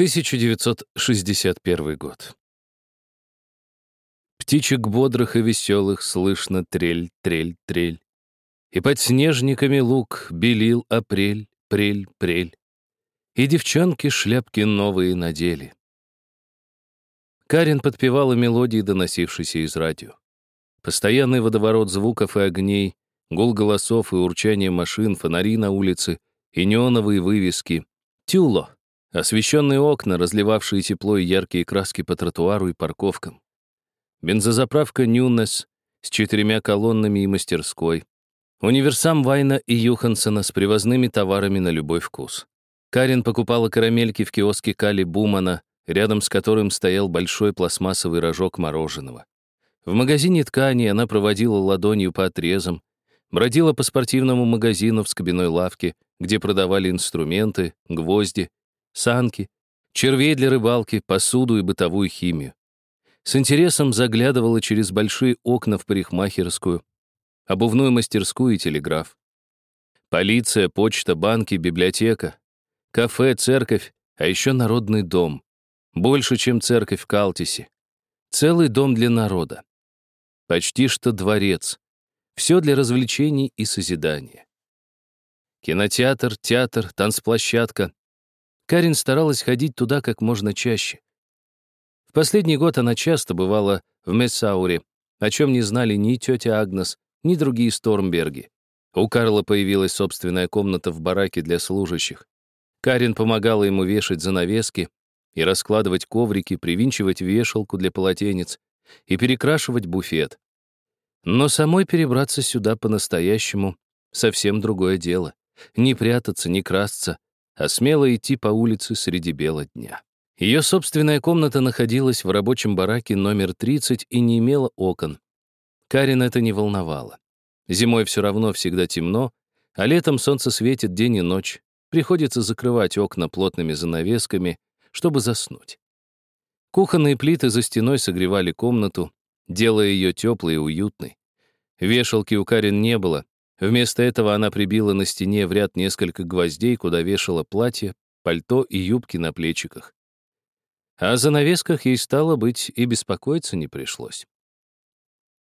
1961 год. Птичек бодрых и веселых слышно трель, трель, трель. И под снежниками лук белил апрель, прель, прель. И девчонки шляпки новые надели. Карин подпевала мелодии, доносившиеся из радио. Постоянный водоворот звуков и огней, гул голосов и урчание машин, фонари на улице и неоновые вывески. Тюло. Освещенные окна, разливавшие тепло и яркие краски по тротуару и парковкам. Бензозаправка «Нюнес» с четырьмя колоннами и мастерской. Универсам Вайна и Юхансона с привозными товарами на любой вкус. Карин покупала карамельки в киоске Кали Бумана, рядом с которым стоял большой пластмассовый рожок мороженого. В магазине ткани она проводила ладонью по отрезам, бродила по спортивному магазину в скобяной лавке, где продавали инструменты, гвозди, санки, червей для рыбалки, посуду и бытовую химию. С интересом заглядывала через большие окна в парикмахерскую, обувную мастерскую и телеграф. Полиция, почта, банки, библиотека, кафе, церковь, а еще народный дом. Больше, чем церковь в Калтисе. Целый дом для народа. Почти что дворец. Все для развлечений и созидания. Кинотеатр, театр, танцплощадка, Карин старалась ходить туда как можно чаще. В последний год она часто бывала в Мессауре, о чем не знали ни тетя Агнес, ни другие Стормберги. У Карла появилась собственная комната в бараке для служащих. Карин помогала ему вешать занавески и раскладывать коврики, привинчивать вешалку для полотенец и перекрашивать буфет. Но самой перебраться сюда по-настоящему — совсем другое дело. Не прятаться, не красться, а смело идти по улице среди бела дня. Ее собственная комната находилась в рабочем бараке номер 30 и не имела окон. Карин это не волновало. Зимой все равно всегда темно, а летом солнце светит день и ночь. Приходится закрывать окна плотными занавесками, чтобы заснуть. Кухонные плиты за стеной согревали комнату, делая ее теплой и уютной. Вешалки у Карин не было, Вместо этого она прибила на стене в ряд несколько гвоздей, куда вешала платье, пальто и юбки на плечиках. О занавесках ей стало быть и беспокоиться не пришлось.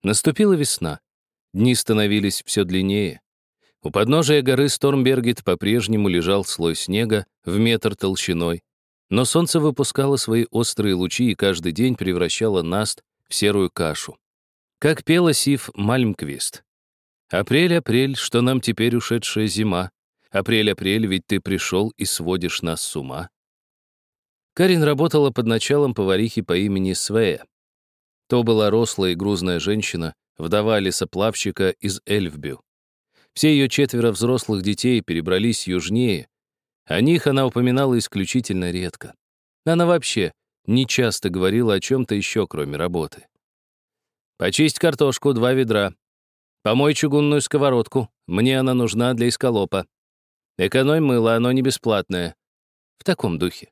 Наступила весна. Дни становились все длиннее. У подножия горы Стормбергет по-прежнему лежал слой снега в метр толщиной, но солнце выпускало свои острые лучи и каждый день превращало Наст в серую кашу. Как пела Сив Мальмквист. Апрель, апрель, что нам теперь ушедшая зима. Апрель, апрель, ведь ты пришел и сводишь нас с ума. Карин работала под началом поварихи по имени Свея. То была рослая и грузная женщина, вдова лесоплавщика из Эльфбю. Все ее четверо взрослых детей перебрались южнее. О них она упоминала исключительно редко. Она вообще не часто говорила о чем-то еще, кроме работы. «Почисть картошку, два ведра, Помой чугунную сковородку. Мне она нужна для эскалопа. Экономь мыло, оно не бесплатное. В таком духе.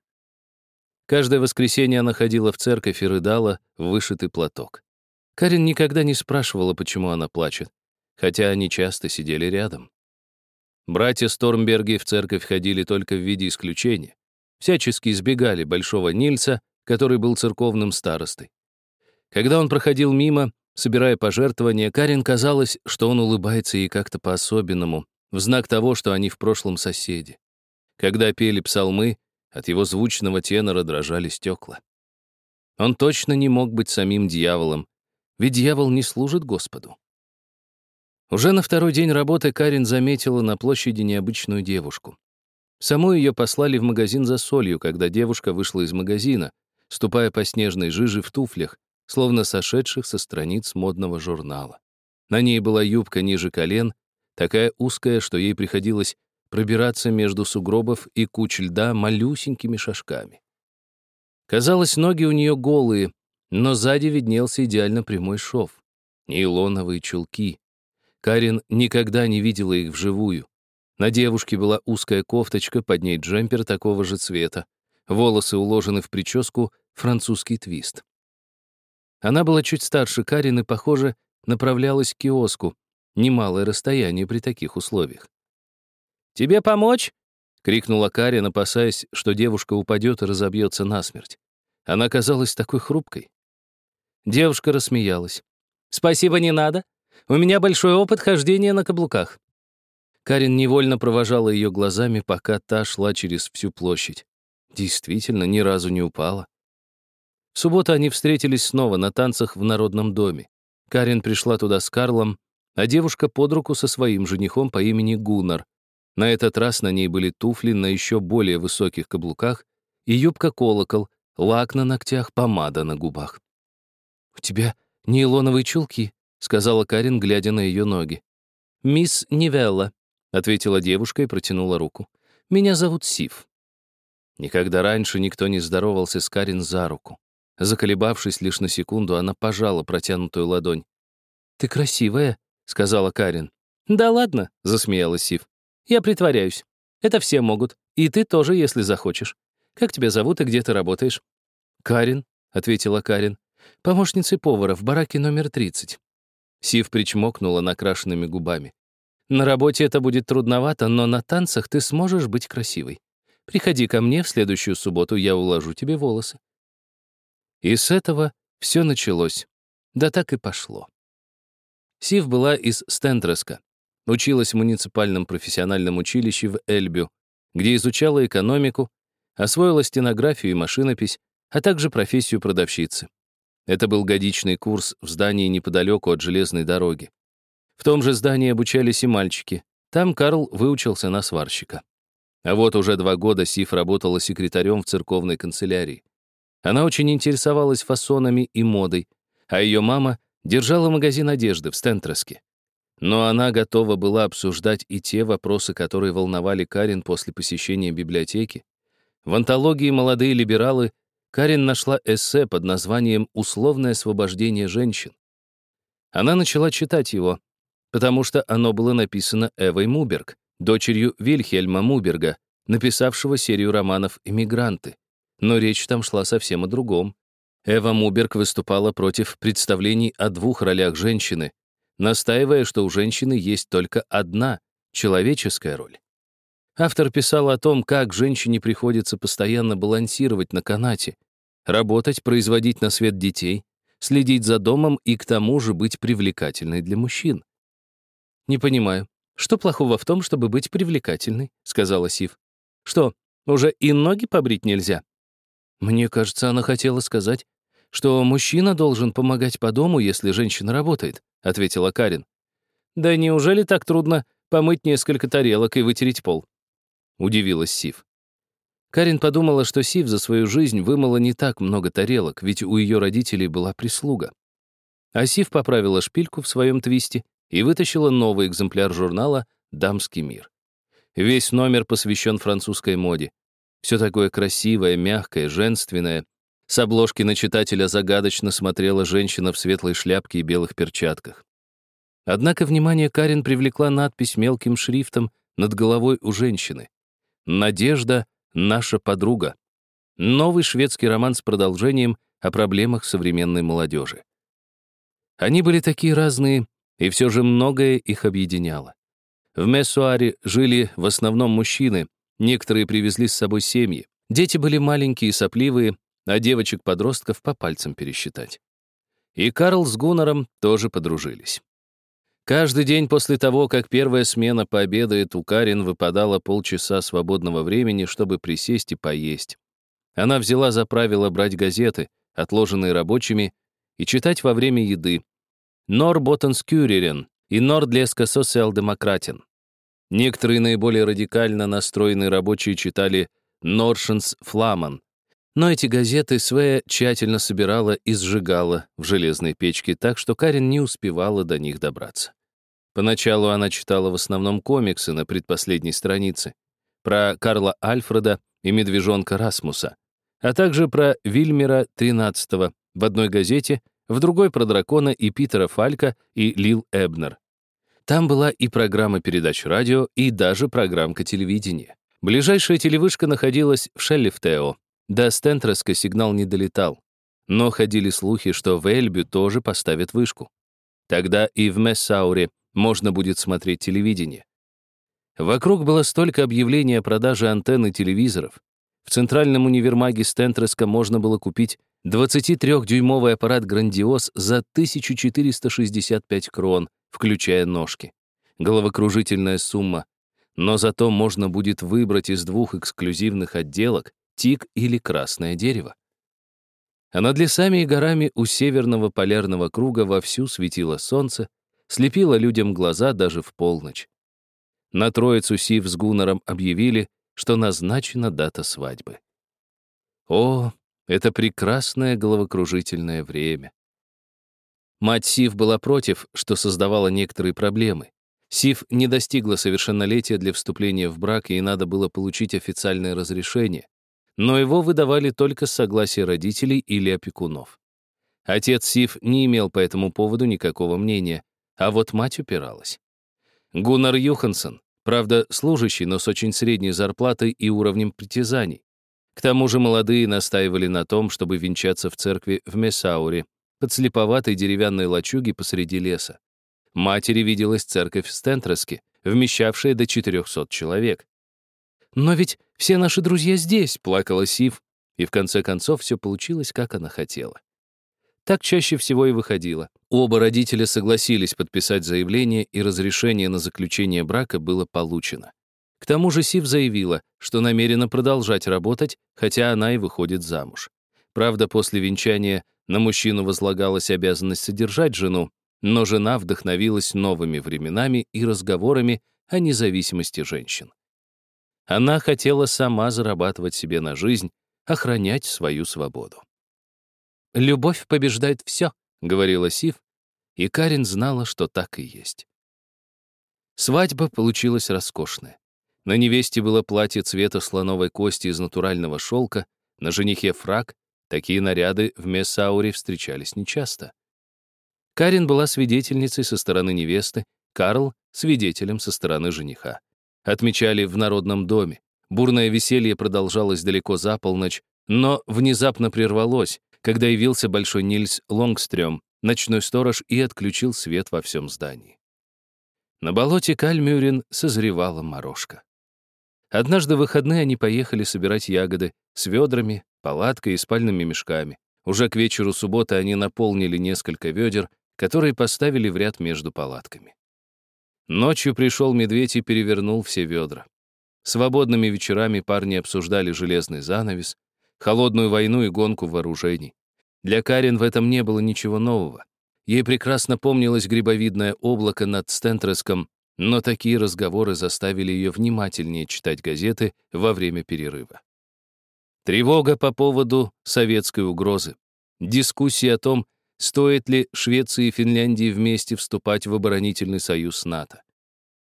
Каждое воскресенье она ходила в церковь и рыдала в вышитый платок. Карин никогда не спрашивала, почему она плачет, хотя они часто сидели рядом. Братья Стормберги в церковь ходили только в виде исключения. Всячески избегали Большого Нильса, который был церковным старостой. Когда он проходил мимо, Собирая пожертвования, Карин казалось, что он улыбается ей как-то по-особенному, в знак того, что они в прошлом соседи. Когда пели псалмы, от его звучного тенора дрожали стекла. Он точно не мог быть самим дьяволом, ведь дьявол не служит Господу. Уже на второй день работы Карин заметила на площади необычную девушку. Саму ее послали в магазин за солью, когда девушка вышла из магазина, ступая по снежной жиже в туфлях, словно сошедших со страниц модного журнала. На ней была юбка ниже колен, такая узкая, что ей приходилось пробираться между сугробов и куч льда малюсенькими шажками. Казалось, ноги у нее голые, но сзади виднелся идеально прямой шов. Нейлоновые чулки. Карин никогда не видела их вживую. На девушке была узкая кофточка, под ней джемпер такого же цвета. Волосы уложены в прическу французский твист. Она была чуть старше Карин и, похоже, направлялась к киоску. Немалое расстояние при таких условиях. «Тебе помочь?» крикнула Карин, опасаясь, что девушка упадет и разобьется насмерть. Она казалась такой хрупкой. Девушка рассмеялась. «Спасибо, не надо. У меня большой опыт хождения на каблуках». Карин невольно провожала ее глазами, пока та шла через всю площадь. Действительно, ни разу не упала. В субботу они встретились снова на танцах в Народном доме. Карин пришла туда с Карлом, а девушка под руку со своим женихом по имени Гуннар. На этот раз на ней были туфли на еще более высоких каблуках и юбка-колокол, лак на ногтях, помада на губах. «У тебя нейлоновые чулки», — сказала Карин, глядя на ее ноги. «Мисс Нивелла», — ответила девушка и протянула руку. «Меня зовут Сив». Никогда раньше никто не здоровался с Карин за руку. Заколебавшись лишь на секунду, она пожала протянутую ладонь. «Ты красивая», — сказала Карин. «Да ладно», — засмеялась Сив. «Я притворяюсь. Это все могут. И ты тоже, если захочешь. Как тебя зовут и где ты работаешь?» «Карин», — ответила Карин. «Помощницей повара в бараке номер 30». Сив причмокнула накрашенными губами. «На работе это будет трудновато, но на танцах ты сможешь быть красивой. Приходи ко мне в следующую субботу, я уложу тебе волосы». И с этого все началось. Да так и пошло. Сив была из Стендреска, училась в муниципальном профессиональном училище в Эльбю, где изучала экономику, освоила стенографию и машинопись, а также профессию продавщицы. Это был годичный курс в здании неподалеку от железной дороги. В том же здании обучались и мальчики. Там Карл выучился на сварщика. А вот уже два года Сиф работала секретарем в церковной канцелярии. Она очень интересовалась фасонами и модой, а ее мама держала магазин одежды в Стентреске. Но она готова была обсуждать и те вопросы, которые волновали Карин после посещения библиотеки. В антологии «Молодые либералы» Карин нашла эссе под названием «Условное освобождение женщин». Она начала читать его, потому что оно было написано Эвой Муберг, дочерью Вильхельма Муберга, написавшего серию романов «Эмигранты». Но речь там шла совсем о другом. Эва Муберг выступала против представлений о двух ролях женщины, настаивая, что у женщины есть только одна — человеческая роль. Автор писал о том, как женщине приходится постоянно балансировать на канате, работать, производить на свет детей, следить за домом и к тому же быть привлекательной для мужчин. «Не понимаю, что плохого в том, чтобы быть привлекательной?» — сказала Сив. «Что, уже и ноги побрить нельзя?» Мне кажется, она хотела сказать, что мужчина должен помогать по дому, если женщина работает, ответила Карин. Да неужели так трудно помыть несколько тарелок и вытереть пол? Удивилась Сив. Карин подумала, что Сив за свою жизнь вымыла не так много тарелок, ведь у ее родителей была прислуга. А Сив поправила шпильку в своем твисте и вытащила новый экземпляр журнала «Дамский мир». Весь номер посвящен французской моде. Все такое красивое, мягкое, женственное. С обложки на читателя загадочно смотрела женщина в светлой шляпке и белых перчатках. Однако внимание Карин привлекла надпись мелким шрифтом над головой у женщины. «Надежда — наша подруга». Новый шведский роман с продолжением о проблемах современной молодежи. Они были такие разные, и все же многое их объединяло. В Мессуаре жили в основном мужчины, Некоторые привезли с собой семьи. Дети были маленькие и сопливые, а девочек-подростков по пальцам пересчитать. И Карл с Гуннером тоже подружились. Каждый день после того, как первая смена пообедает, у Карин выпадало полчаса свободного времени, чтобы присесть и поесть. Она взяла за правило брать газеты, отложенные рабочими, и читать во время еды. Нор Ботенскюререн и Нор Длеска Социал-демократен. Некоторые наиболее радикально настроенные рабочие читали «Норшенс Фламан», но эти газеты Свея тщательно собирала и сжигала в железной печке, так что Карин не успевала до них добраться. Поначалу она читала в основном комиксы на предпоследней странице про Карла Альфреда и медвежонка Расмуса, а также про Вильмера XIII в одной газете, в другой про дракона и Питера Фалька и Лил Эбнер. Там была и программа передач радио, и даже программка телевидения. Ближайшая телевышка находилась в Шеллифтео. До Стентреска сигнал не долетал. Но ходили слухи, что в Эльбю тоже поставят вышку. Тогда и в Мессауре можно будет смотреть телевидение. Вокруг было столько объявлений о продаже антенн и телевизоров. В центральном универмаге Стентреска можно было купить 23-дюймовый аппарат «Грандиоз» за 1465 крон, включая ножки. Головокружительная сумма. Но зато можно будет выбрать из двух эксклюзивных отделок тик или красное дерево. А над лесами и горами у северного полярного круга вовсю светило солнце, слепило людям глаза даже в полночь. На троицу Сив с Гуннером объявили, что назначена дата свадьбы. О, это прекрасное головокружительное время. Мать Сив была против, что создавало некоторые проблемы. Сив не достигла совершеннолетия для вступления в брак, и надо было получить официальное разрешение. Но его выдавали только с согласия родителей или опекунов. Отец Сив не имел по этому поводу никакого мнения, а вот мать упиралась. Гуннар Юхансон, правда, служащий, но с очень средней зарплатой и уровнем притязаний. К тому же молодые настаивали на том, чтобы венчаться в церкви в Месауре, под слеповатой деревянной лачуги посреди леса. Матери виделась церковь в Стентреске, вмещавшая до 400 человек. «Но ведь все наши друзья здесь», — плакала Сив, и в конце концов все получилось, как она хотела. Так чаще всего и выходило. Оба родителя согласились подписать заявление, и разрешение на заключение брака было получено. К тому же Сив заявила, что намерена продолжать работать, хотя она и выходит замуж. Правда, после венчания на мужчину возлагалась обязанность содержать жену, но жена вдохновилась новыми временами и разговорами о независимости женщин. Она хотела сама зарабатывать себе на жизнь, охранять свою свободу. «Любовь побеждает все», — говорила Сив, и Карин знала, что так и есть. Свадьба получилась роскошная. На невесте было платье цвета слоновой кости из натурального шелка, на женихе фрак. Такие наряды в Мессауре встречались нечасто. Карин была свидетельницей со стороны невесты, Карл — свидетелем со стороны жениха. Отмечали в народном доме. Бурное веселье продолжалось далеко за полночь, но внезапно прервалось, когда явился большой Нильс Лонгстрём, ночной сторож, и отключил свет во всем здании. На болоте Кальмюрин созревала морожка. Однажды в выходные они поехали собирать ягоды с ведрами, палаткой и спальными мешками. Уже к вечеру субботы они наполнили несколько ведер, которые поставили в ряд между палатками. Ночью пришел медведь и перевернул все ведра. Свободными вечерами парни обсуждали железный занавес, холодную войну и гонку вооружений. Для Карен в этом не было ничего нового. Ей прекрасно помнилось грибовидное облако над Стентреском, но такие разговоры заставили ее внимательнее читать газеты во время перерыва. Тревога по поводу советской угрозы. Дискуссии о том, стоит ли Швеции и Финляндии вместе вступать в оборонительный союз НАТО.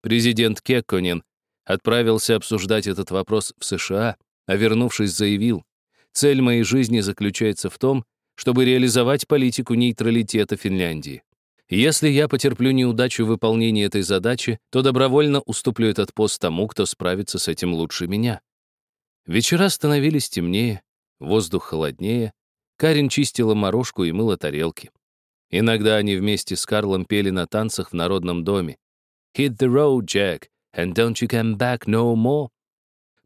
Президент Кекконен отправился обсуждать этот вопрос в США, а вернувшись, заявил, «Цель моей жизни заключается в том, чтобы реализовать политику нейтралитета Финляндии. Если я потерплю неудачу в выполнении этой задачи, то добровольно уступлю этот пост тому, кто справится с этим лучше меня. Вечера становились темнее, воздух холоднее, Карин чистила морожку и мыла тарелки. Иногда они вместе с Карлом пели на танцах в народном доме. «Hit the road, Jack, and don't you come back no more».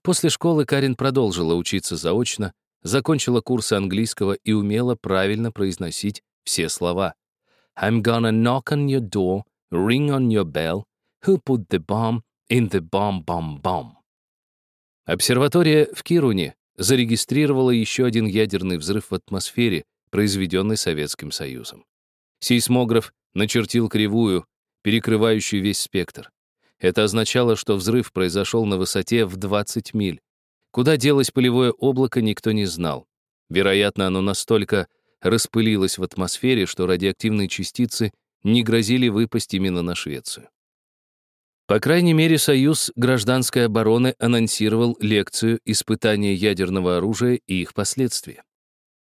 После школы Карин продолжила учиться заочно, закончила курсы английского и умела правильно произносить все слова. I'm gonna knock on your door, ring on your bell. Who put the bomb in the bomb-bomb-bomb? Обсерватория в Кируне зарегистрировала еще один ядерный взрыв в атмосфере, произведенный Советским Союзом. Сейсмограф начертил кривую, перекрывающую весь спектр. Это означало, что взрыв произошел на высоте в 20 миль. Куда делось пылевое облако, никто не знал. Вероятно, оно настолько распылилась в атмосфере, что радиоактивные частицы не грозили выпасть именно на Швецию. По крайней мере, Союз гражданской обороны анонсировал лекцию «Испытание ядерного оружия и их последствия».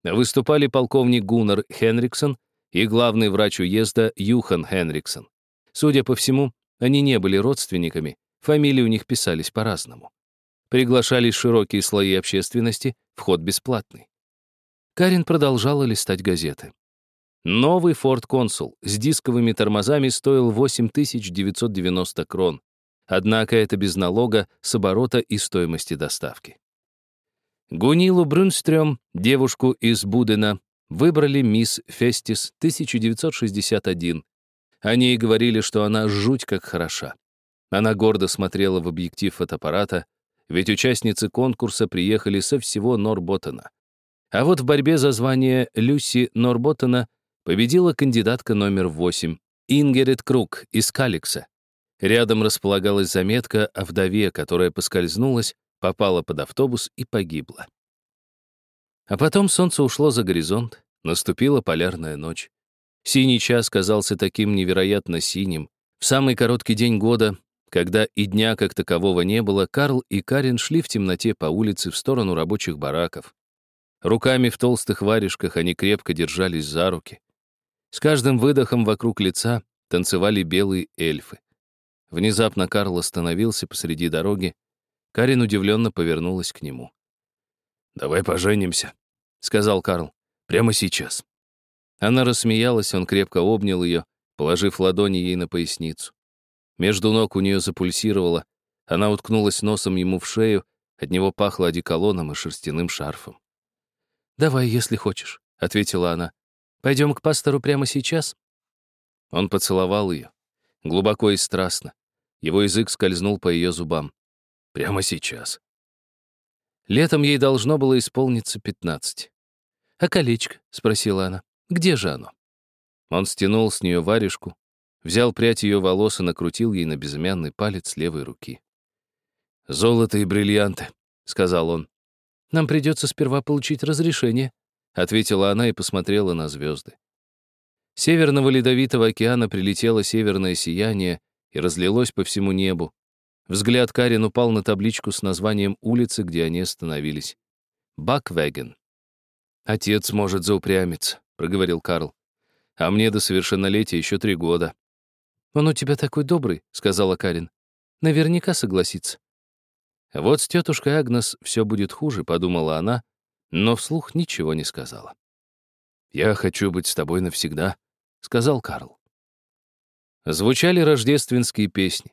Выступали полковник Гуннар Хенриксон и главный врач уезда Юхан Хенриксон. Судя по всему, они не были родственниками, фамилии у них писались по-разному. Приглашались широкие слои общественности, вход бесплатный. Карин продолжала листать газеты. Новый Ford Consul с дисковыми тормозами стоил 8990 крон. однако это без налога с оборота и стоимости доставки. Гунилу Брюнстрём, девушку из Будена, выбрали мисс Фестис 1961. О ней говорили, что она жуть как хороша. Она гордо смотрела в объектив фотоаппарата, ведь участницы конкурса приехали со всего Норботтена. А вот в борьбе за звание Люси Норботтена победила кандидатка номер 8, Ингерит Круг из Каликса. Рядом располагалась заметка о вдове, которая поскользнулась, попала под автобус и погибла. А потом солнце ушло за горизонт, наступила полярная ночь. Синий час казался таким невероятно синим. В самый короткий день года когда и дня как такового не было, Карл и Карин шли в темноте по улице в сторону рабочих бараков. Руками в толстых варежках они крепко держались за руки. С каждым выдохом вокруг лица танцевали белые эльфы. Внезапно Карл остановился посреди дороги. Карин удивленно повернулась к нему. «Давай поженимся», — сказал Карл. «Прямо сейчас». Она рассмеялась, он крепко обнял ее, положив ладони ей на поясницу. Между ног у нее запульсировало, она уткнулась носом ему в шею, от него пахло одеколоном и шерстяным шарфом. «Давай, если хочешь», — ответила она. «Пойдем к пастору прямо сейчас?» Он поцеловал ее, глубоко и страстно. Его язык скользнул по ее зубам. «Прямо сейчас». Летом ей должно было исполниться пятнадцать. «А колечко?» — спросила она. «Где же оно?» Он стянул с нее варежку, взял прядь ее волос и накрутил ей на безымянный палец левой руки. «Золото и бриллианты», — сказал он. «Нам придется сперва получить разрешение», — ответила она и посмотрела на звезды. северного ледовитого океана прилетело северное сияние и разлилось по всему небу. Взгляд Карин упал на табличку с названием улицы, где они остановились. Баквеген. «Отец может заупрямиться», — проговорил Карл. «А мне до совершеннолетия еще три года». «Он у тебя такой добрый», — сказала Карин. «Наверняка согласится». «Вот с тетушкой Агнес все будет хуже», — подумала она, но вслух ничего не сказала. «Я хочу быть с тобой навсегда», — сказал Карл. Звучали рождественские песни.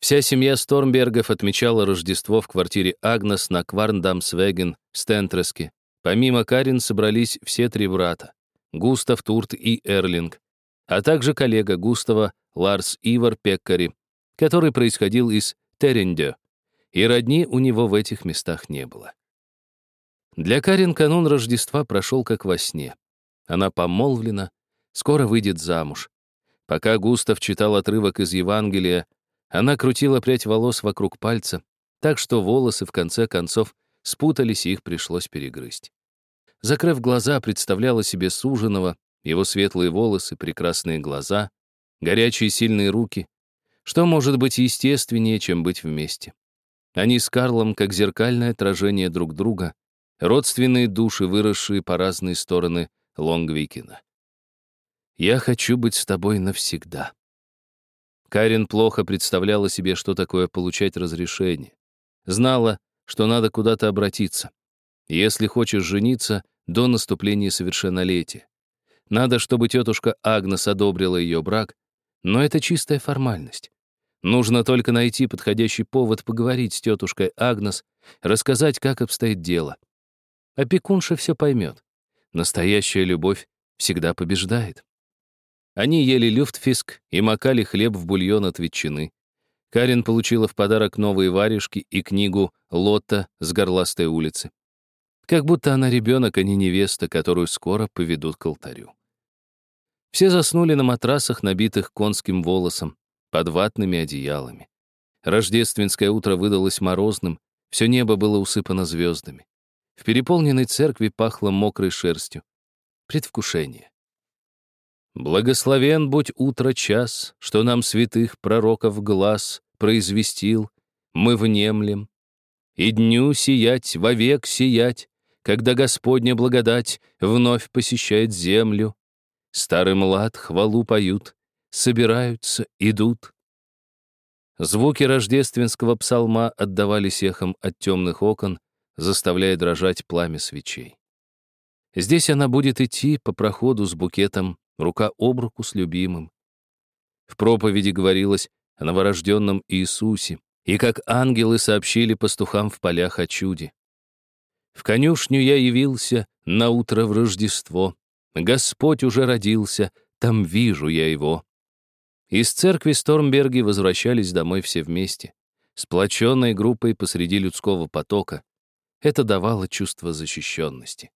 Вся семья Стормбергов отмечала Рождество в квартире Агнес на Кварндамсвеген в Стентреске. Помимо Карин собрались все три брата — Густав, Турт и Эрлинг, а также коллега Густава Ларс Ивар Пеккари, который происходил из Терендё, и родни у него в этих местах не было. Для Карин канун Рождества прошел как во сне. Она помолвлена, скоро выйдет замуж. Пока Густав читал отрывок из Евангелия, она крутила прядь волос вокруг пальца, так что волосы, в конце концов, спутались, и их пришлось перегрызть. Закрыв глаза, представляла себе суженого, его светлые волосы, прекрасные глаза, горячие сильные руки. Что может быть естественнее, чем быть вместе? Они с Карлом как зеркальное отражение друг друга, родственные души, выросшие по разные стороны Лонгвикина. «Я хочу быть с тобой навсегда». Карин плохо представляла себе, что такое получать разрешение. Знала, что надо куда-то обратиться. Если хочешь жениться, до наступления совершеннолетия. Надо, чтобы тетушка Агнес одобрила ее брак, но это чистая формальность. Нужно только найти подходящий повод поговорить с тетушкой Агнес, рассказать, как обстоит дело. Опекунша все поймет. Настоящая любовь всегда побеждает. Они ели люфтфиск и макали хлеб в бульон от ветчины. Карин получила в подарок новые варежки и книгу «Лотта с горластой улицы». Как будто она ребенок, а не невеста, которую скоро поведут к алтарю. Все заснули на матрасах, набитых конским волосом, под ватными одеялами. Рождественское утро выдалось морозным, все небо было усыпано звездами. В переполненной церкви пахло мокрой шерстью. Предвкушение. Благословен будь утро час, что нам святых пророков глаз произвестил, мы внемлем. И дню сиять, вовек сиять, когда Господня благодать вновь посещает землю, Старый млад хвалу поют, собираются, идут. Звуки рождественского псалма отдавались эхом от темных окон, заставляя дрожать пламя свечей. Здесь она будет идти по проходу с букетом, рука об руку с любимым. В проповеди говорилось о новорожденном Иисусе, и как ангелы сообщили пастухам в полях о чуде. В конюшню я явился на утро в Рождество. Господь уже родился, там вижу я его. Из церкви Стормберги возвращались домой все вместе, сплоченной группой посреди людского потока. Это давало чувство защищенности.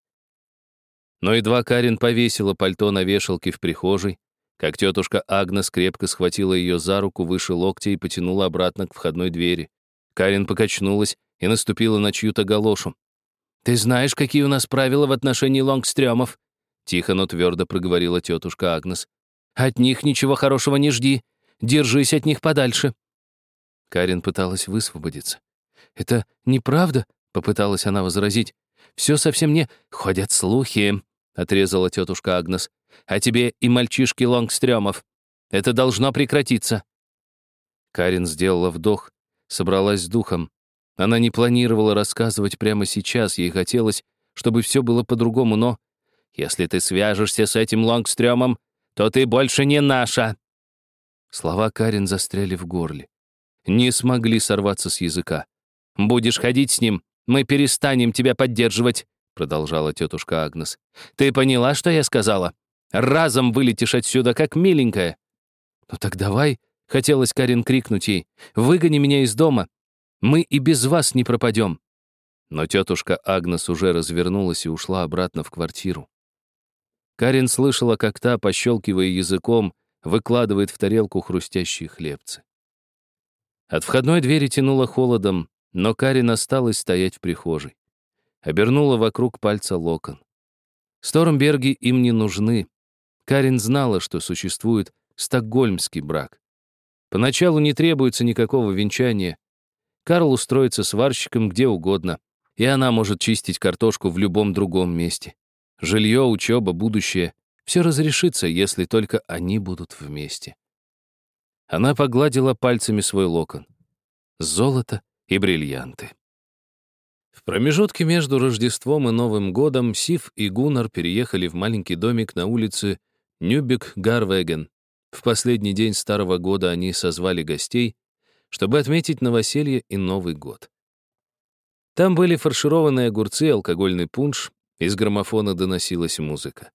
Но едва Карин повесила пальто на вешалке в прихожей, как тетушка Агнес крепко схватила ее за руку выше локтя и потянула обратно к входной двери. Карин покачнулась и наступила на чью-то галошу. «Ты знаешь, какие у нас правила в отношении лонгстрёмов?» Тихо, но твердо проговорила тетушка Агнес. «От них ничего хорошего не жди. Держись от них подальше». Карин пыталась высвободиться. «Это неправда?» — попыталась она возразить. «Все совсем не... Ходят слухи», — отрезала тетушка Агнес. «А тебе и мальчишки Лонгстрёмов. Это должно прекратиться». Карин сделала вдох, собралась с духом. Она не планировала рассказывать прямо сейчас, ей хотелось, чтобы все было по-другому, но... «Если ты свяжешься с этим Лонгстрёмом, то ты больше не наша!» Слова Карин застряли в горле. Не смогли сорваться с языка. «Будешь ходить с ним, мы перестанем тебя поддерживать», продолжала тетушка Агнес. «Ты поняла, что я сказала? Разом вылетишь отсюда, как миленькая». «Ну так давай», — хотелось Карин крикнуть ей, «выгони меня из дома. Мы и без вас не пропадем». Но тетушка Агнес уже развернулась и ушла обратно в квартиру. Карин слышала, как та, пощелкивая языком, выкладывает в тарелку хрустящие хлебцы. От входной двери тянуло холодом, но Карин осталась стоять в прихожей. Обернула вокруг пальца локон. Стормберги им не нужны. Карин знала, что существует стокгольмский брак. Поначалу не требуется никакого венчания. Карл устроится сварщиком где угодно, и она может чистить картошку в любом другом месте. Жилье, учеба, будущее — все разрешится, если только они будут вместе. Она погладила пальцами свой локон. Золото и бриллианты. В промежутке между Рождеством и Новым годом Сив и Гуннар переехали в маленький домик на улице Нюбек-Гарвеген. В последний день старого года они созвали гостей, чтобы отметить новоселье и Новый год. Там были фаршированные огурцы, алкогольный пунш, из граммофона доносилась музыка.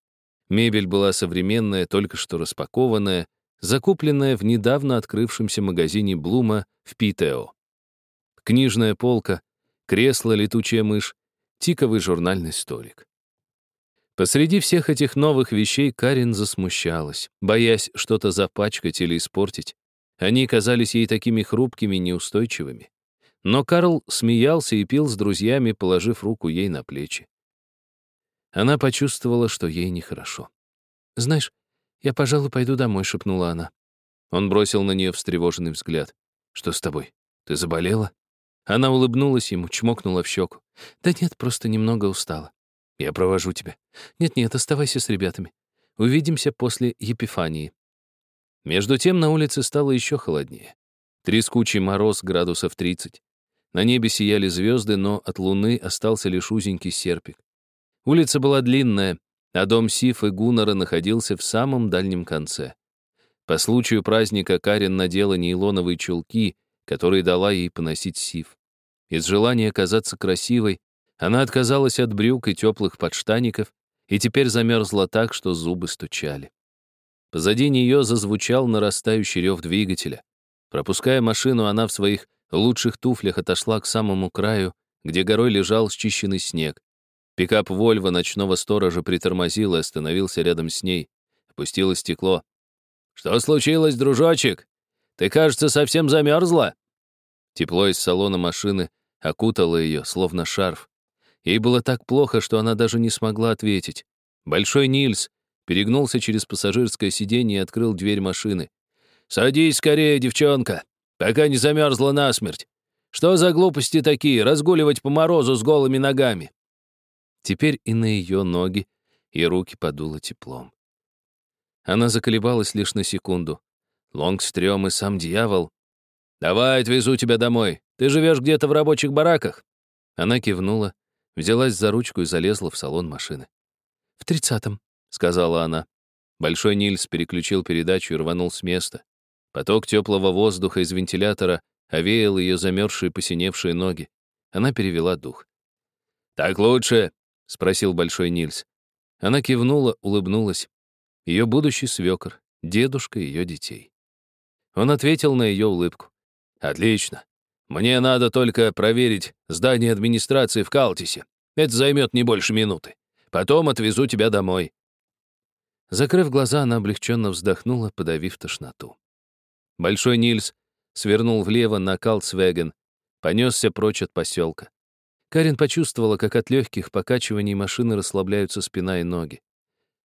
Мебель была современная, только что распакованная, закупленная в недавно открывшемся магазине Блума в Питео. Книжная полка, кресло, летучая мышь, тиковый журнальный столик. Посреди всех этих новых вещей Карин засмущалась, боясь что-то запачкать или испортить. Они казались ей такими хрупкими, неустойчивыми. Но Карл смеялся и пил с друзьями, положив руку ей на плечи. Она почувствовала, что ей нехорошо. «Знаешь, я, пожалуй, пойду домой», — шепнула она. Он бросил на нее встревоженный взгляд. «Что с тобой? Ты заболела?» Она улыбнулась ему, чмокнула в щеку. «Да нет, просто немного устала. Я провожу тебя. Нет-нет, оставайся с ребятами. Увидимся после Епифании». Между тем на улице стало еще холоднее. Трескучий мороз градусов 30. На небе сияли звезды, но от луны остался лишь узенький серпик. Улица была длинная, а дом Сиф и Гуннера находился в самом дальнем конце. По случаю праздника Карен надела нейлоновые чулки, которые дала ей поносить Сиф. Из желания казаться красивой она отказалась от брюк и теплых подштаников и теперь замерзла так, что зубы стучали. Позади нее зазвучал нарастающий рев двигателя. Пропуская машину, она в своих лучших туфлях отошла к самому краю, где горой лежал счищенный снег. Пикап Вольво ночного сторожа притормозил и остановился рядом с ней. Опустило стекло. «Что случилось, дружочек? Ты, кажется, совсем замерзла?» Тепло из салона машины окутало ее, словно шарф. Ей было так плохо, что она даже не смогла ответить. Большой Нильс перегнулся через пассажирское сиденье и открыл дверь машины. «Садись скорее, девчонка, пока не замерзла насмерть. Что за глупости такие, разгуливать по морозу с голыми ногами?» Теперь и на ее ноги, и руки подуло теплом. Она заколебалась лишь на секунду. Лонгстрём и сам дьявол. «Давай, отвезу тебя домой. Ты живешь где-то в рабочих бараках?» Она кивнула, взялась за ручку и залезла в салон машины. «В тридцатом», — сказала она. Большой Нильс переключил передачу и рванул с места. Поток теплого воздуха из вентилятора овеял ее замерзшие посиневшие ноги. Она перевела дух. «Так лучше?» — спросил Большой Нильс. Она кивнула, улыбнулась. Ее будущий свекор, дедушка ее детей. Он ответил на ее улыбку. «Отлично. Мне надо только проверить здание администрации в Калтисе. Это займет не больше минуты. Потом отвезу тебя домой». Закрыв глаза, она облегченно вздохнула, подавив тошноту. Большой Нильс свернул влево на Калцвеген, понесся прочь от поселка. Карин почувствовала, как от легких покачиваний машины расслабляются спина и ноги.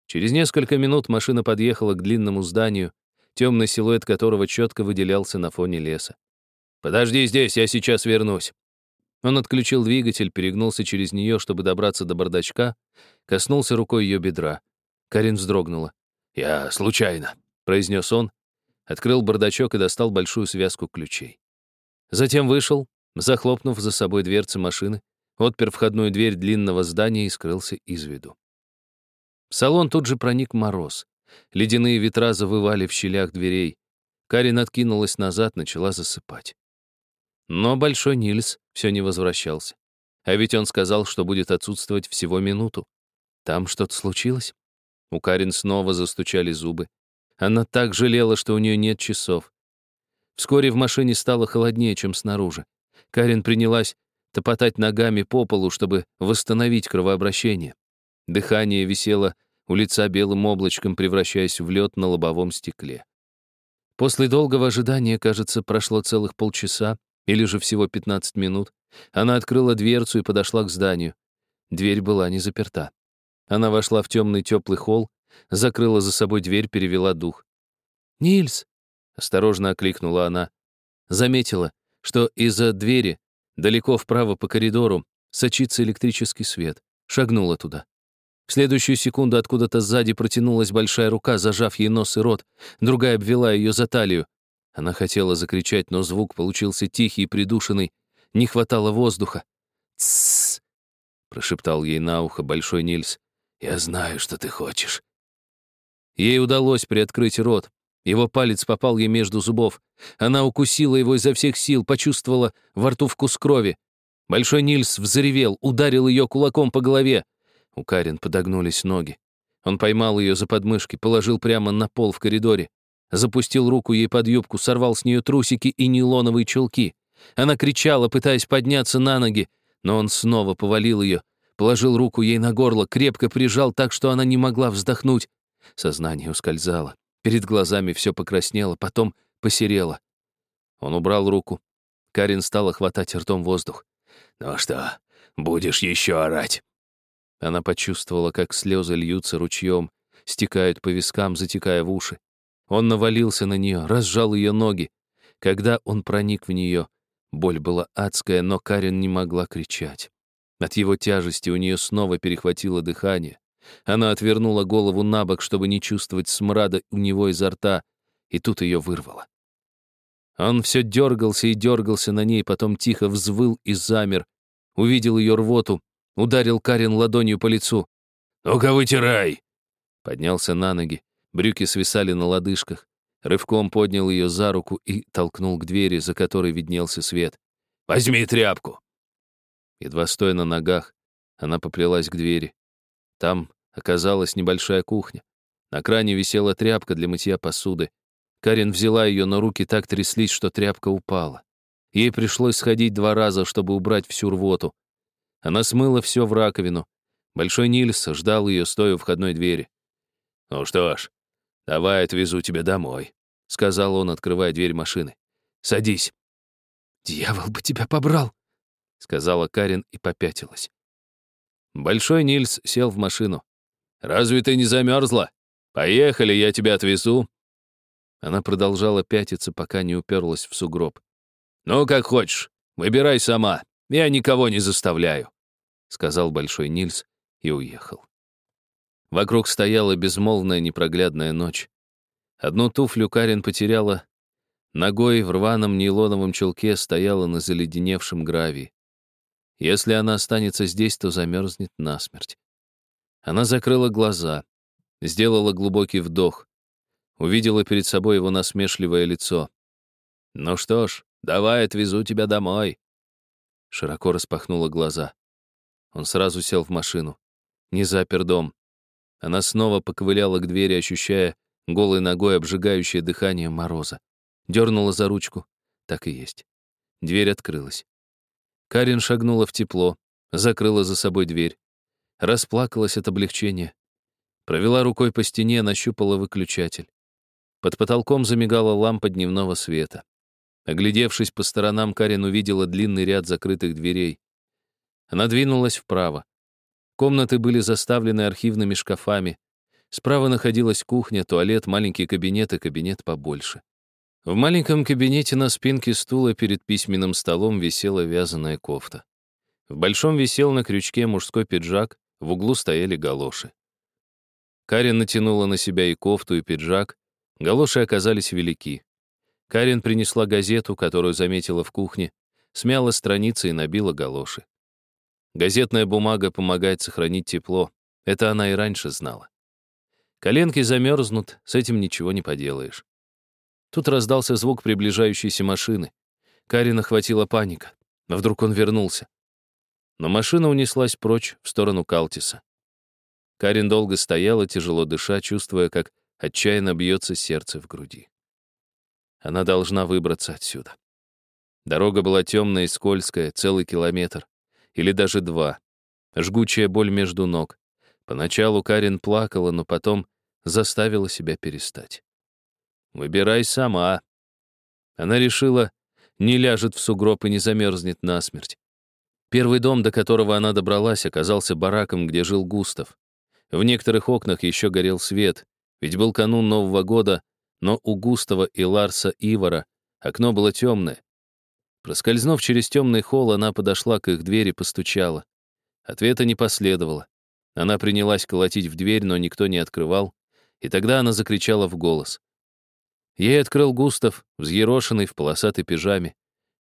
Через несколько минут машина подъехала к длинному зданию, темный силуэт которого четко выделялся на фоне леса. «Подожди здесь, я сейчас вернусь». Он отключил двигатель, перегнулся через нее, чтобы добраться до бардачка, коснулся рукой ее бедра. Карин вздрогнула. «Я случайно», — произнес он, открыл бардачок и достал большую связку ключей. Затем вышел, захлопнув за собой дверцы машины, отпер входную дверь длинного здания и скрылся из виду. В салон тут же проник мороз. Ледяные ветра завывали в щелях дверей. Карин откинулась назад, начала засыпать. Но Большой Нильс все не возвращался. А ведь он сказал, что будет отсутствовать всего минуту. Там что-то случилось? У Карин снова застучали зубы. Она так жалела, что у нее нет часов. Вскоре в машине стало холоднее, чем снаружи. Карин принялась топотать ногами по полу, чтобы восстановить кровообращение. Дыхание висело у лица белым облачком, превращаясь в лед на лобовом стекле. После долгого ожидания, кажется, прошло целых полчаса, или же всего 15 минут, она открыла дверцу и подошла к зданию. Дверь была не заперта. Она вошла в темный теплый холл, закрыла за собой дверь, перевела дух. «Нильс!» — осторожно окликнула она. Заметила, что из-за двери, далеко вправо по коридору, сочится электрический свет. Шагнула туда. В следующую секунду откуда-то сзади протянулась большая рука, зажав ей нос и рот, другая обвела ее за талию. Она хотела закричать, но звук получился тихий и придушенный. Не хватало воздуха. «Тссс!» — прошептал ей на ухо Большой Нильс. «Я знаю, что ты хочешь». Ей удалось приоткрыть рот. Его палец попал ей между зубов. Она укусила его изо всех сил, почувствовала во рту вкус крови. Большой Нильс взревел, ударил ее кулаком по голове. У Карин подогнулись ноги. Он поймал ее за подмышки, положил прямо на пол в коридоре. Запустил руку ей под юбку, сорвал с нее трусики и нейлоновые чулки. Она кричала, пытаясь подняться на ноги, но он снова повалил ее, положил руку ей на горло, крепко прижал так, что она не могла вздохнуть. Сознание ускользало. Перед глазами все покраснело, потом посерело. Он убрал руку. Карин стала хватать ртом воздух. «Ну что, будешь еще орать?» Она почувствовала, как слезы льются ручьем, стекают по вискам, затекая в уши. Он навалился на нее, разжал ее ноги. Когда он проник в нее, боль была адская, но Карин не могла кричать. От его тяжести у нее снова перехватило дыхание. Она отвернула голову на бок, чтобы не чувствовать смрада у него изо рта, и тут ее вырвало. Он все дергался и дергался на ней, потом тихо взвыл и замер, увидел ее рвоту, ударил Карин ладонью по лицу. «Ну-ка, вытирай!» Поднялся на ноги, брюки свисали на лодыжках, рывком поднял ее за руку и толкнул к двери, за которой виднелся свет. «Возьми тряпку!» Едва стоя на ногах, она поплелась к двери. Там оказалась небольшая кухня. На кране висела тряпка для мытья посуды. Карин взяла ее, но руки так тряслись, что тряпка упала. Ей пришлось сходить два раза, чтобы убрать всю рвоту. Она смыла все в раковину. Большой Нильс ждал ее, стоя у входной двери. «Ну что ж, давай отвезу тебя домой», — сказал он, открывая дверь машины. «Садись». «Дьявол бы тебя побрал», — сказала Карин и попятилась. Большой Нильс сел в машину. «Разве ты не замерзла? Поехали, я тебя отвезу». Она продолжала пятиться, пока не уперлась в сугроб. «Ну, как хочешь, выбирай сама, я никого не заставляю», — сказал Большой Нильс и уехал. Вокруг стояла безмолвная непроглядная ночь. Одну туфлю Карин потеряла, ногой в рваном нейлоновом чулке стояла на заледеневшем гравии. Если она останется здесь, то замерзнет насмерть. Она закрыла глаза, сделала глубокий вдох. увидела перед собой его насмешливое лицо. «Ну что ж, давай отвезу тебя домой». Широко распахнула глаза. Он сразу сел в машину. Не запер дом. Она снова поковыляла к двери, ощущая голой ногой обжигающее дыхание мороза. Дернула за ручку. Так и есть. Дверь открылась. Карин шагнула в тепло, закрыла за собой дверь. Расплакалась от облегчения. Провела рукой по стене, нащупала выключатель. Под потолком замигала лампа дневного света. Оглядевшись по сторонам, Карин увидела длинный ряд закрытых дверей. Она двинулась вправо. Комнаты были заставлены архивными шкафами. Справа находилась кухня, туалет, маленький кабинет и кабинет побольше. В маленьком кабинете на спинке стула перед письменным столом висела вязаная кофта. В большом висел на крючке мужской пиджак, в углу стояли галоши. Карин натянула на себя и кофту, и пиджак. Галоши оказались велики. Карин принесла газету, которую заметила в кухне, смяла страницы и набила галоши. Газетная бумага помогает сохранить тепло. Это она и раньше знала. Коленки замерзнут, с этим ничего не поделаешь. Тут раздался звук приближающейся машины. Карина охватила паника. Но вдруг он вернулся. Но машина унеслась прочь в сторону Калтиса. Карин долго стояла, тяжело дыша, чувствуя, как отчаянно бьется сердце в груди. Она должна выбраться отсюда. Дорога была темная и скользкая, целый километр. Или даже два. Жгучая боль между ног. Поначалу Карин плакала, но потом заставила себя перестать. Выбирай сама. Она решила, не ляжет в сугроб и не замерзнет насмерть. Первый дом, до которого она добралась, оказался бараком, где жил Густав. В некоторых окнах еще горел свет, ведь был канун Нового года, но у Густава и Ларса Ивара окно было темное. Проскользнув через темный холл, она подошла к их двери, постучала. Ответа не последовало. Она принялась колотить в дверь, но никто не открывал, и тогда она закричала в голос. Ей открыл Густав, взъерошенный в полосатой пижаме.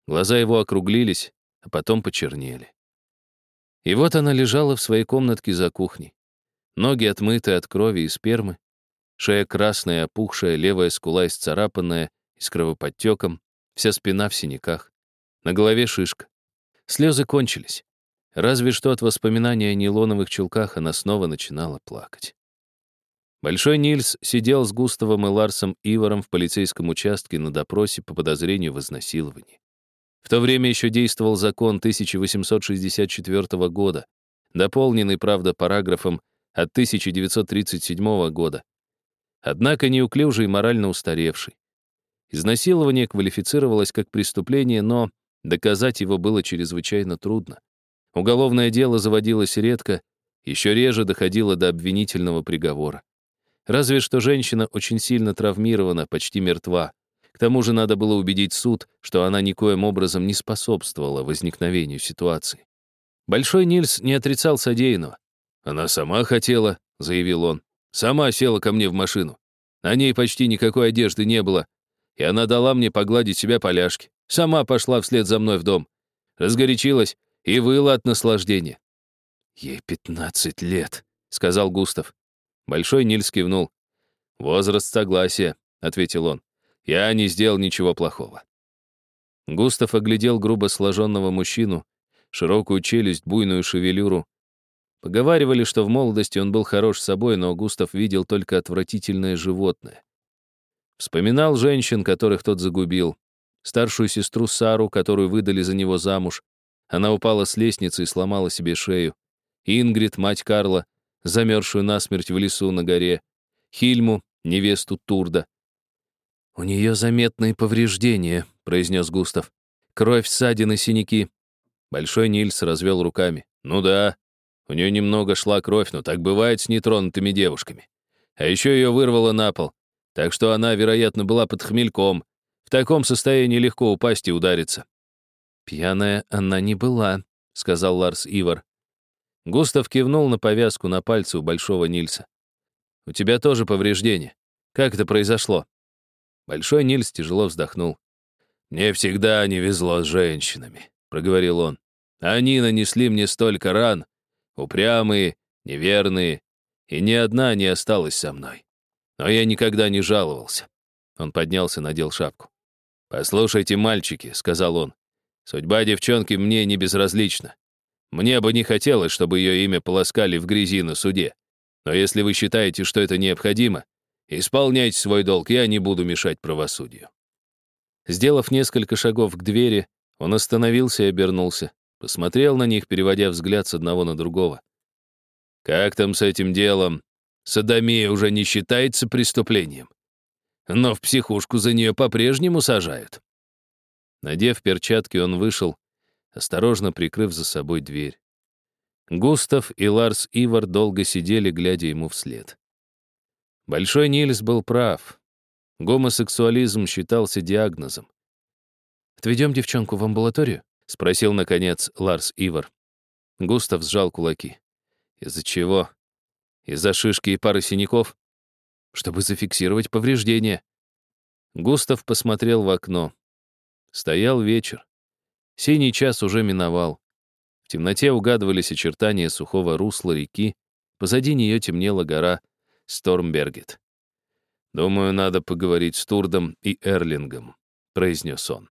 Глаза его округлились, а потом почернели. И вот она лежала в своей комнатке за кухней. Ноги отмыты от крови и спермы, шея красная, опухшая, левая скула исцарапанная и с кровоподтеком, вся спина в синяках. На голове шишка. Слезы кончились. Разве что от воспоминания о нейлоновых чулках она снова начинала плакать. Большой Нильс сидел с Густавом и Ларсом Иваром в полицейском участке на допросе по подозрению в изнасиловании. В то время еще действовал закон 1864 года, дополненный, правда, параграфом от 1937 года. Однако неуклюжий и морально устаревший. Изнасилование квалифицировалось как преступление, но доказать его было чрезвычайно трудно. Уголовное дело заводилось редко, еще реже доходило до обвинительного приговора. Разве что женщина очень сильно травмирована, почти мертва. К тому же надо было убедить суд, что она никоим образом не способствовала возникновению ситуации. Большой Нильс не отрицал содеянного. «Она сама хотела», — заявил он. «Сама села ко мне в машину. На ней почти никакой одежды не было, и она дала мне погладить себя поляшки. Сама пошла вслед за мной в дом. Разгорячилась и выла от наслаждения». «Ей пятнадцать лет», — сказал Густав. Большой Нильс кивнул. «Возраст согласия», — ответил он. «Я не сделал ничего плохого». Густав оглядел грубо сложенного мужчину, широкую челюсть, буйную шевелюру. Поговаривали, что в молодости он был хорош собой, но Густав видел только отвратительное животное. Вспоминал женщин, которых тот загубил. Старшую сестру Сару, которую выдали за него замуж. Она упала с лестницы и сломала себе шею. Ингрид, мать Карла, замерзшую насмерть в лесу на горе, Хильму, невесту Турда. «У нее заметные повреждения», — произнес Густав. «Кровь, ссадины, синяки». Большой Нильс развел руками. «Ну да, у нее немного шла кровь, но так бывает с нетронутыми девушками. А еще ее вырвало на пол, так что она, вероятно, была под хмельком. В таком состоянии легко упасть и удариться». «Пьяная она не была», — сказал Ларс Ивар. Густав кивнул на повязку на пальце у Большого Нильса. «У тебя тоже повреждение. Как это произошло?» Большой Нильс тяжело вздохнул. «Мне всегда не везло с женщинами», — проговорил он. «Они нанесли мне столько ран, упрямые, неверные, и ни одна не осталась со мной. Но я никогда не жаловался. Он поднялся, надел шапку. «Послушайте, мальчики», — сказал он, — «судьба девчонки мне не безразлична. Мне бы не хотелось, чтобы ее имя полоскали в грязи на суде. Но если вы считаете, что это необходимо, исполняйте свой долг, я не буду мешать правосудию». Сделав несколько шагов к двери, он остановился и обернулся, посмотрел на них, переводя взгляд с одного на другого. «Как там с этим делом? Садомия уже не считается преступлением. Но в психушку за нее по-прежнему сажают». Надев перчатки, он вышел, осторожно прикрыв за собой дверь. Густав и Ларс Ивар долго сидели, глядя ему вслед. Большой Нильс был прав. Гомосексуализм считался диагнозом. «Отведем девчонку в амбулаторию?» — спросил, наконец, Ларс Ивар. Густав сжал кулаки. «Из-за чего? Из-за шишки и пары синяков?» «Чтобы зафиксировать повреждения». Густав посмотрел в окно. Стоял вечер. Синий час уже миновал. В темноте угадывались очертания сухого русла реки, позади нее темнела гора Стормбергет. «Думаю, надо поговорить с Турдом и Эрлингом», — произнес он.